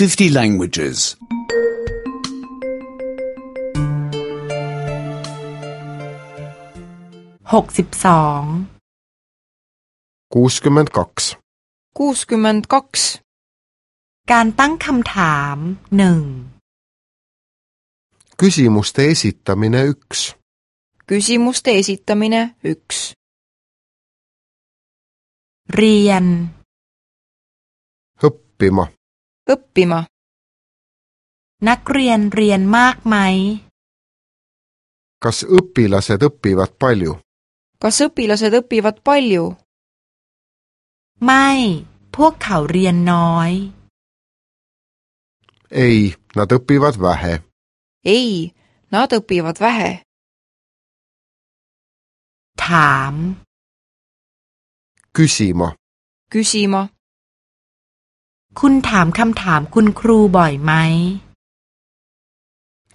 50 languages. 62 kuuskümmend kaks 62การตั้งคำถามหนึ่ง küsimuste esitamine üks küsimuste esitamine üks เรียน õppima õppima นักเรียนเรียนมากไหม kas õpilased õpivad palju kas õpilased õpivad palju ไม่พวกเขาเรียนน้อย ei nad õpivad vähe ei nad õpivad vähe ถาม küsima küsima คุณถามคำถามคุณครูบ่อยไหม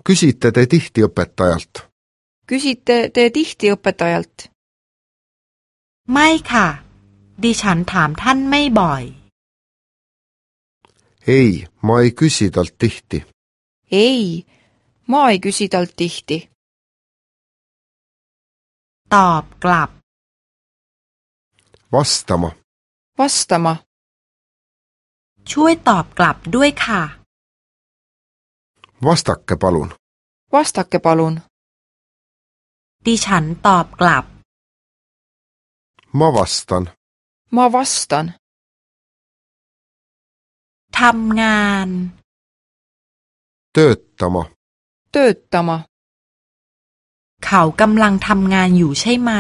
คุณสิทธิ์เตติติโอปตอลต์คุณสิทธิ์เตติติโอปตอลต์ไม่ค่ะ ดิฉันถามท่านไม่บ่อยเฮ้ยมอยคุณสิทธิ์ติเฮ้ยมอยคุณสิทธิ์ตติ ตอบกลับวัสตมาวัสตมาช่วยตอบกลับด้วยค่ะ Vastakke palun. Vastakke palun. ดิฉันตอบกลับ Mä vastaan. Mä vastaan. ทำงาน Tööttama. Tööttama. เขากำลังทำงานอยู่ใช่ไหม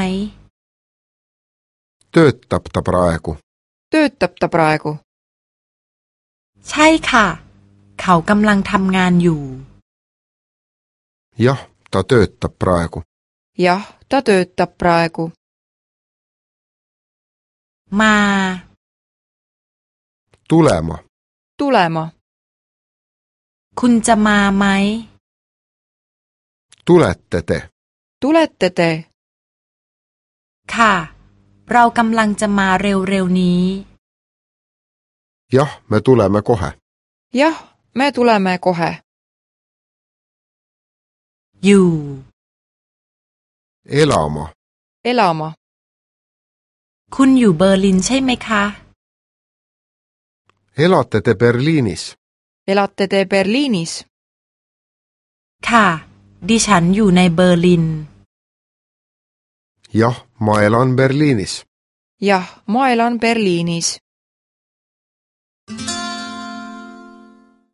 Töötab ta praegu. Töötab ta praegu. ใช่ค่ะ เขากำลังทำงานอยู่ยอตาเตตปรายกุยอตาเตตปรายกุมาตุเลมาตุเลมาคุณจะมาไหมตุเลตเตตุเลตเตค่ะ เรากำลังจะมาเร็วๆนี้ jah, me tuleme kohe. jah, me tuleme kohe. ju. elama. elama. คุณอยู่เบอร์ลินใช่ไหมคะ elate te Berliinis elate te Berliinis ค่ะดิฉันอยู่ในเบอร์ลิน jah ma elan Berliinis jah ma elan Berliinis